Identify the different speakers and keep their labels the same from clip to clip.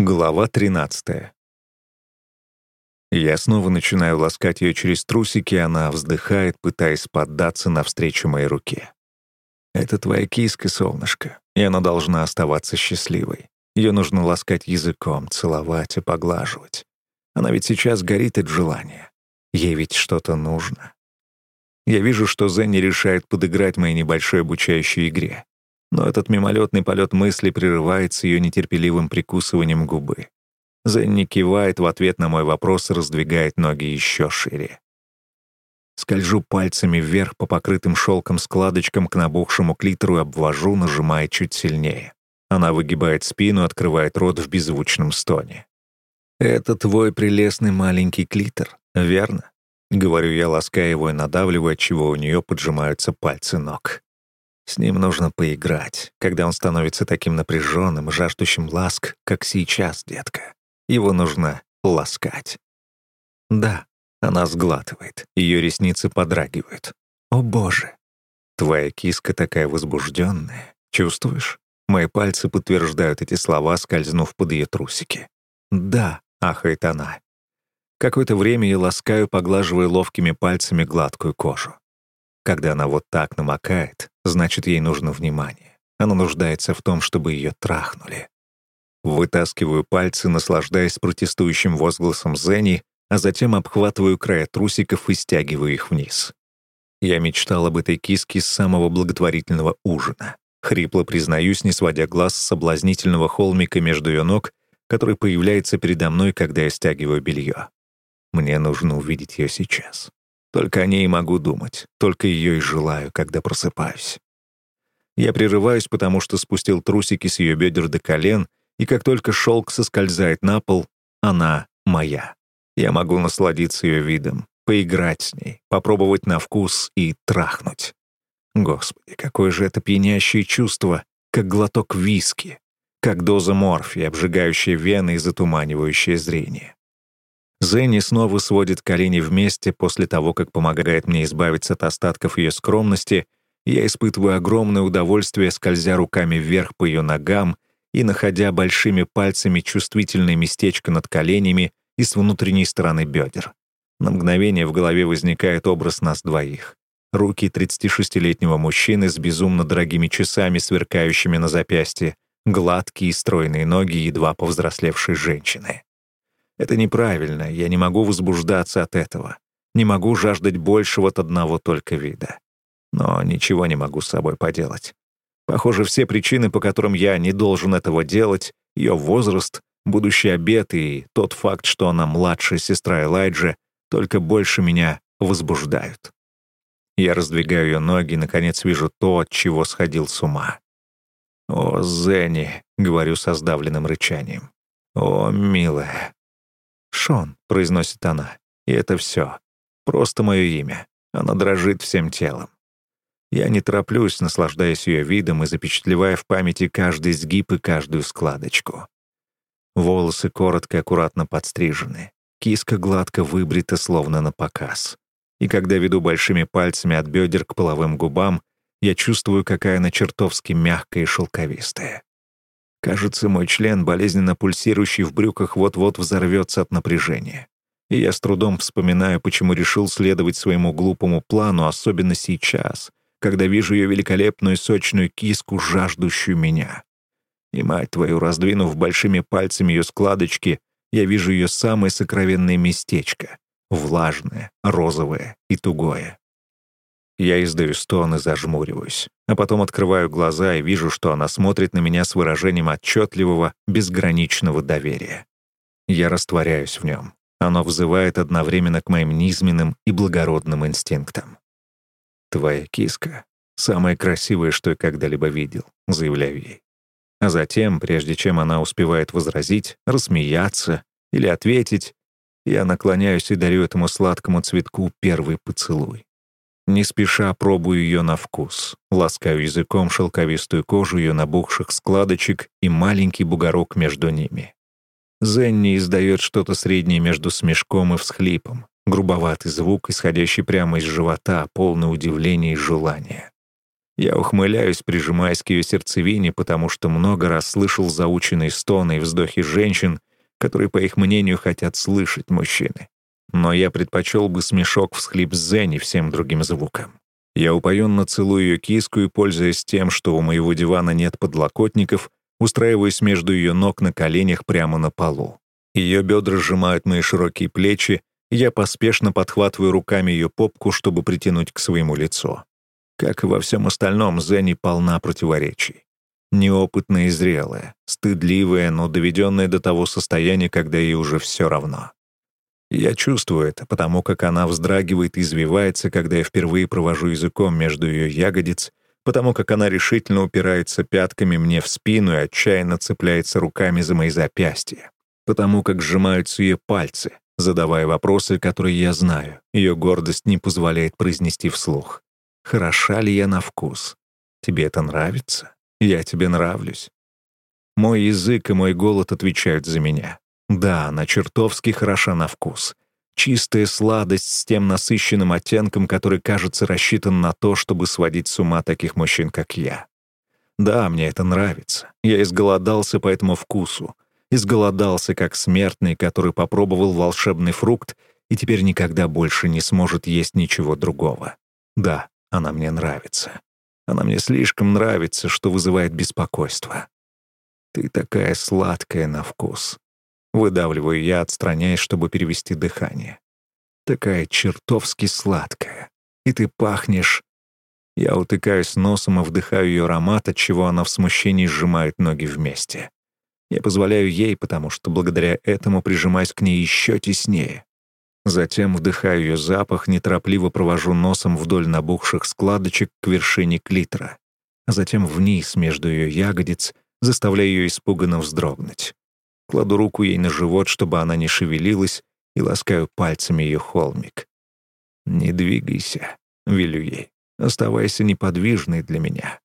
Speaker 1: Глава 13. Я снова начинаю ласкать ее через трусики, она вздыхает, пытаясь поддаться навстречу моей руке. «Это твоя киска, солнышко, и она должна оставаться счастливой. Ее нужно ласкать языком, целовать и поглаживать. Она ведь сейчас горит от желания. Ей ведь что-то нужно». Я вижу, что Зенни решает подыграть моей небольшой обучающей игре но этот мимолетный полет мысли прерывается ее нетерпеливым прикусыванием губы. Зенни кивает в ответ на мой вопрос и раздвигает ноги еще шире. Скольжу пальцами вверх по покрытым шелком складочкам к набухшему клитору и обвожу, нажимая чуть сильнее. Она выгибает спину, открывает рот в беззвучном стоне. «Это твой прелестный маленький клитор, верно?» — говорю я, лаская его и надавливая, чего у нее поджимаются пальцы ног. С ним нужно поиграть, когда он становится таким напряженным, жаждущим ласк, как сейчас, детка. Его нужно ласкать. Да, она сглатывает, ее ресницы подрагивают. О боже! Твоя киска такая возбужденная. Чувствуешь? Мои пальцы подтверждают эти слова, скользнув под ее трусики. «Да», — ахает она. Какое-то время я ласкаю, поглаживая ловкими пальцами гладкую кожу. Когда она вот так намокает, значит, ей нужно внимание. Она нуждается в том, чтобы ее трахнули. Вытаскиваю пальцы, наслаждаясь протестующим возгласом Зенни, а затем обхватываю края трусиков и стягиваю их вниз. Я мечтал об этой киске с самого благотворительного ужина. Хрипло признаюсь, не сводя глаз с соблазнительного холмика между ее ног, который появляется передо мной, когда я стягиваю белье. Мне нужно увидеть ее сейчас. Только о ней могу думать, только ее и желаю, когда просыпаюсь. Я прерываюсь, потому что спустил трусики с ее бедер до колен, и как только шелк соскользает на пол, она моя. Я могу насладиться ее видом, поиграть с ней, попробовать на вкус и трахнуть. Господи, какое же это пьянящее чувство, как глоток виски, как доза морфия, обжигающая вены и затуманивающая зрение. Зенни снова сводит колени вместе после того, как помогает мне избавиться от остатков ее скромности, я испытываю огромное удовольствие, скользя руками вверх по ее ногам и находя большими пальцами чувствительное местечко над коленями и с внутренней стороны бедер. На мгновение в голове возникает образ нас двоих. Руки 36-летнего мужчины с безумно дорогими часами, сверкающими на запястье, гладкие и стройные ноги едва повзрослевшей женщины. Это неправильно, я не могу возбуждаться от этого. Не могу жаждать большего от одного только вида. Но ничего не могу с собой поделать. Похоже, все причины, по которым я не должен этого делать, ее возраст, будущий обед и тот факт, что она младшая сестра Элайджа, только больше меня возбуждают. Я раздвигаю ее ноги и, наконец, вижу то, от чего сходил с ума. «О, Зенни», — говорю со сдавленным рычанием. «О, милая, «Шон», — произносит она, — и это все. Просто мое имя. Она дрожит всем телом. Я не тороплюсь, наслаждаясь ее видом и запечатлевая в памяти каждый сгиб и каждую складочку. Волосы коротко, аккуратно подстрижены. Киска гладко выбрита, словно на показ. И когда веду большими пальцами от бедер к половым губам, я чувствую, какая она чертовски мягкая и шелковистая. Кажется, мой член, болезненно пульсирующий в брюках, вот-вот взорвется от напряжения. И я с трудом вспоминаю, почему решил следовать своему глупому плану, особенно сейчас, когда вижу ее великолепную сочную киску, жаждущую меня. И, мать твою, раздвинув большими пальцами ее складочки, я вижу ее самое сокровенное местечко — влажное, розовое и тугое. Я издаю стон и зажмуриваюсь, а потом открываю глаза и вижу, что она смотрит на меня с выражением отчетливого, безграничного доверия. Я растворяюсь в нем. Оно взывает одновременно к моим низменным и благородным инстинктам. «Твоя киска — самое красивое, что я когда-либо видел», — заявляю ей. А затем, прежде чем она успевает возразить, рассмеяться или ответить, я наклоняюсь и дарю этому сладкому цветку первый поцелуй. Не спеша пробую ее на вкус, ласкаю языком шелковистую кожу ее набухших складочек и маленький бугорок между ними. Зенни издает что-то среднее между смешком и всхлипом, грубоватый звук, исходящий прямо из живота, полный удивления и желания. Я ухмыляюсь, прижимаясь к ее сердцевине, потому что много раз слышал заученные стоны и вздохи женщин, которые, по их мнению, хотят слышать мужчины. Но я предпочел бы смешок всхлип Зенни всем другим звукам. Я упоенно целую ее киску и, пользуясь тем, что у моего дивана нет подлокотников, устраиваюсь между ее ног на коленях прямо на полу. Ее бедра сжимают мои широкие плечи, я поспешно подхватываю руками ее попку, чтобы притянуть к своему лицу. Как и во всем остальном, Зенни полна противоречий. Неопытная и зрелая, стыдливая, но доведенная до того состояния, когда ей уже все равно. Я чувствую это, потому как она вздрагивает и извивается, когда я впервые провожу языком между ее ягодиц, потому как она решительно упирается пятками мне в спину и отчаянно цепляется руками за мои запястья, потому как сжимаются ее пальцы, задавая вопросы, которые я знаю. Ее гордость не позволяет произнести вслух. «Хороша ли я на вкус? Тебе это нравится? Я тебе нравлюсь?» Мой язык и мой голод отвечают за меня. Да, она чертовски хороша на вкус. Чистая сладость с тем насыщенным оттенком, который, кажется, рассчитан на то, чтобы сводить с ума таких мужчин, как я. Да, мне это нравится. Я изголодался по этому вкусу. Изголодался, как смертный, который попробовал волшебный фрукт и теперь никогда больше не сможет есть ничего другого. Да, она мне нравится. Она мне слишком нравится, что вызывает беспокойство. Ты такая сладкая на вкус. Выдавливаю я, отстраняясь, чтобы перевести дыхание. Такая чертовски сладкая. И ты пахнешь... Я утыкаюсь носом и вдыхаю ее аромат, от чего она в смущении сжимает ноги вместе. Я позволяю ей, потому что благодаря этому прижимаюсь к ней еще теснее. Затем вдыхаю ее запах, неторопливо провожу носом вдоль набухших складочек к вершине клитора, затем вниз между ее ягодиц, заставляя ее испуганно вздрогнуть. Кладу руку ей на живот, чтобы она не шевелилась, и ласкаю пальцами ее холмик. «Не двигайся», — велю ей. «Оставайся неподвижной для меня».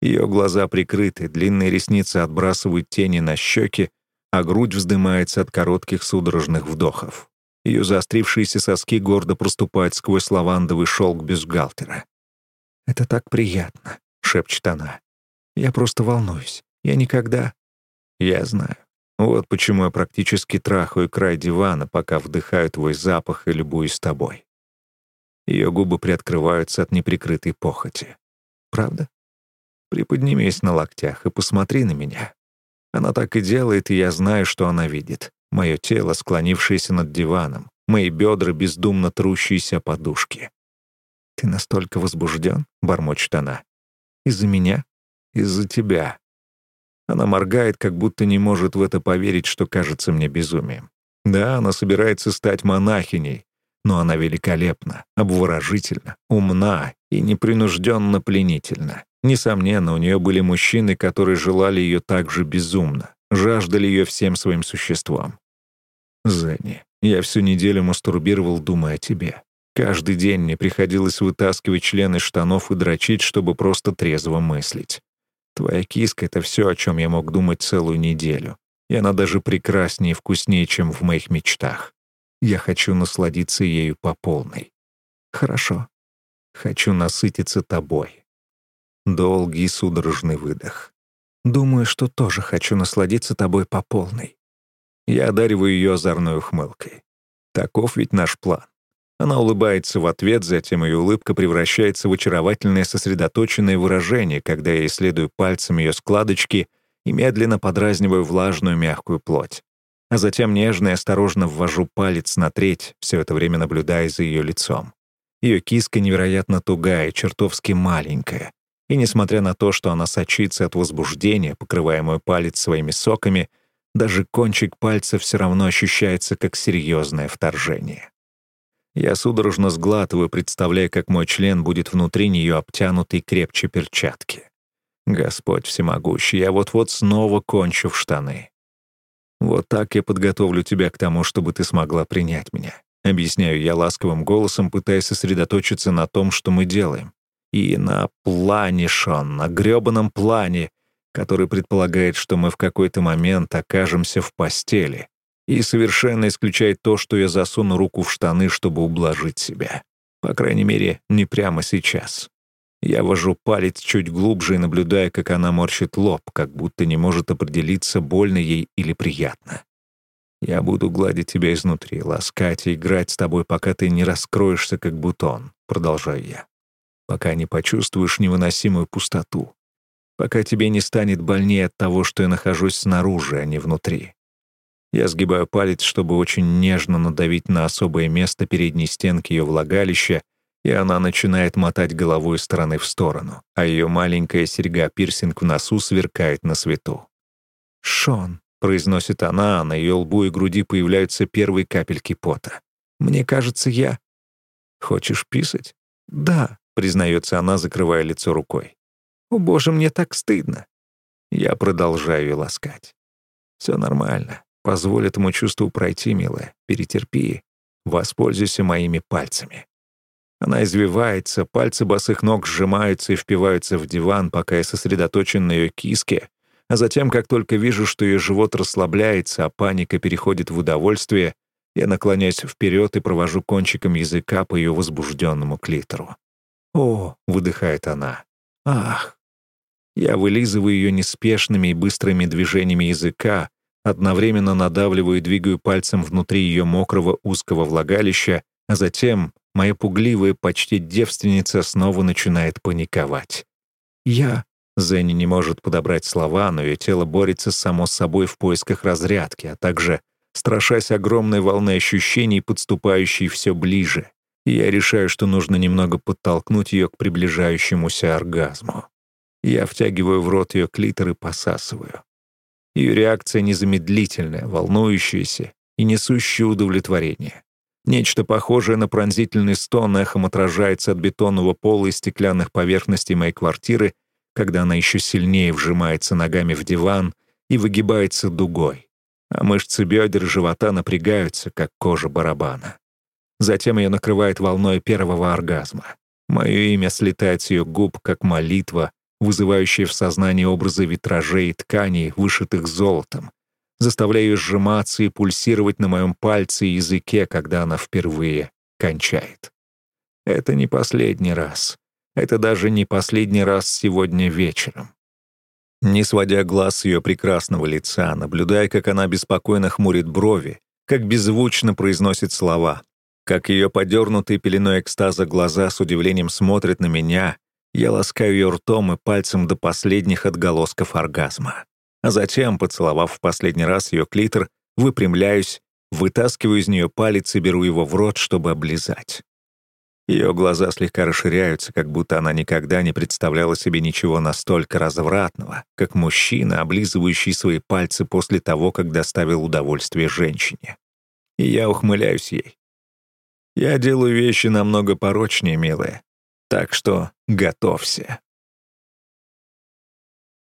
Speaker 1: Ее глаза прикрыты, длинные ресницы отбрасывают тени на щеки, а грудь вздымается от коротких судорожных вдохов. Ее заострившиеся соски гордо проступают сквозь лавандовый шелк бюстгальтера. «Это так приятно», — шепчет она. «Я просто волнуюсь. Я никогда...» «Я знаю. Вот почему я практически трахаю край дивана, пока вдыхаю твой запах и любуюсь тобой. Ее губы приоткрываются от неприкрытой похоти. Правда? Приподнимись на локтях и посмотри на меня. Она так и делает, и я знаю, что она видит. Мое тело, склонившееся над диваном, мои бедра, бездумно трущиеся подушки. «Ты настолько возбужден?» — бормочет она. «Из-за меня?» «Из-за тебя», она моргает, как будто не может в это поверить, что кажется мне безумием. Да, она собирается стать монахиней, но она великолепна, обворожительна, умна и непринужденно пленительна. Несомненно, у нее были мужчины, которые желали ее так же безумно, жаждали ее всем своим существом. Зенни, я всю неделю мастурбировал, думая о тебе. Каждый день мне приходилось вытаскивать члены штанов и дрочить, чтобы просто трезво мыслить. Твоя киска — это все, о чем я мог думать целую неделю. И она даже прекраснее и вкуснее, чем в моих мечтах. Я хочу насладиться ею по полной. Хорошо. Хочу насытиться тобой. Долгий судорожный выдох. Думаю, что тоже хочу насладиться тобой по полной. Я одариваю ее озорной ухмылкой. Таков ведь наш план. Она улыбается в ответ, затем ее улыбка превращается в очаровательное сосредоточенное выражение, когда я исследую пальцем ее складочки и медленно подразниваю влажную мягкую плоть. А затем нежно и осторожно ввожу палец на треть, все это время наблюдая за ее лицом. Ее киска невероятно тугая, чертовски маленькая. И несмотря на то, что она сочится от возбуждения, покрывая мой палец своими соками, даже кончик пальца все равно ощущается как серьезное вторжение. Я судорожно сглатываю, представляя, как мой член будет внутри нее обтянутый крепче перчатки. Господь всемогущий, я вот-вот снова кончу в штаны. Вот так я подготовлю тебя к тому, чтобы ты смогла принять меня. Объясняю я ласковым голосом, пытаясь сосредоточиться на том, что мы делаем. И на плане, Шон, на грёбаном плане, который предполагает, что мы в какой-то момент окажемся в постели, и совершенно исключает то, что я засуну руку в штаны, чтобы ублажить себя. По крайней мере, не прямо сейчас. Я вожу палец чуть глубже и наблюдаю, как она морщит лоб, как будто не может определиться, больно ей или приятно. Я буду гладить тебя изнутри, ласкать и играть с тобой, пока ты не раскроешься, как бутон, продолжаю я. Пока не почувствуешь невыносимую пустоту. Пока тебе не станет больнее от того, что я нахожусь снаружи, а не внутри. Я сгибаю палец, чтобы очень нежно надавить на особое место передней стенки ее влагалища, и она начинает мотать головой из стороны в сторону, а ее маленькая серьга-пирсинг в носу сверкает на свету. «Шон», — произносит она, а на ее лбу и груди появляются первые капельки пота. «Мне кажется, я...» «Хочешь писать?» «Да», — признается она, закрывая лицо рукой. «О, боже, мне так стыдно». Я продолжаю ласкать. «Все нормально. Позволь этому чувству пройти, милая. Перетерпи. Воспользуйся моими пальцами». Она извивается, пальцы босых ног сжимаются и впиваются в диван, пока я сосредоточен на ее киске, а затем, как только вижу, что ее живот расслабляется, а паника переходит в удовольствие, я наклоняюсь вперед и провожу кончиком языка по ее возбужденному клитору. «О!» — выдыхает она. «Ах!» Я вылизываю ее неспешными и быстрыми движениями языка, одновременно надавливаю и двигаю пальцем внутри ее мокрого узкого влагалища, а затем моя пугливая, почти девственница снова начинает паниковать. «Я...» Зенни не может подобрать слова, но ее тело борется само с собой в поисках разрядки, а также страшась огромной волны ощущений, подступающей все ближе. Я решаю, что нужно немного подтолкнуть ее к приближающемуся оргазму. Я втягиваю в рот ее клитор и посасываю. Ее реакция незамедлительная, волнующаяся и несущая удовлетворение. Нечто похожее на пронзительный стон эхом отражается от бетонного пола и стеклянных поверхностей моей квартиры — когда она еще сильнее вжимается ногами в диван и выгибается дугой, а мышцы бедер и живота напрягаются, как кожа барабана. Затем ее накрывает волной первого оргазма. Мое имя слетает с ее губ, как молитва, вызывающая в сознании образы витражей и тканей, вышитых золотом, заставляя ее сжиматься и пульсировать на моем пальце и языке, когда она впервые кончает. Это не последний раз. Это даже не последний раз сегодня вечером. Не сводя глаз с ее прекрасного лица, наблюдая, как она беспокойно хмурит брови, как беззвучно произносит слова, как ее подернутые пеленой экстаза глаза с удивлением смотрят на меня, я ласкаю ее ртом и пальцем до последних отголосков оргазма. А затем, поцеловав в последний раз ее клитор, выпрямляюсь, вытаскиваю из нее палец и беру его в рот, чтобы облизать. Ее глаза слегка расширяются, как будто она никогда не представляла себе ничего настолько развратного, как мужчина, облизывающий свои пальцы после того, как доставил удовольствие женщине. И я ухмыляюсь ей. Я делаю вещи намного порочнее, милая. Так что готовься.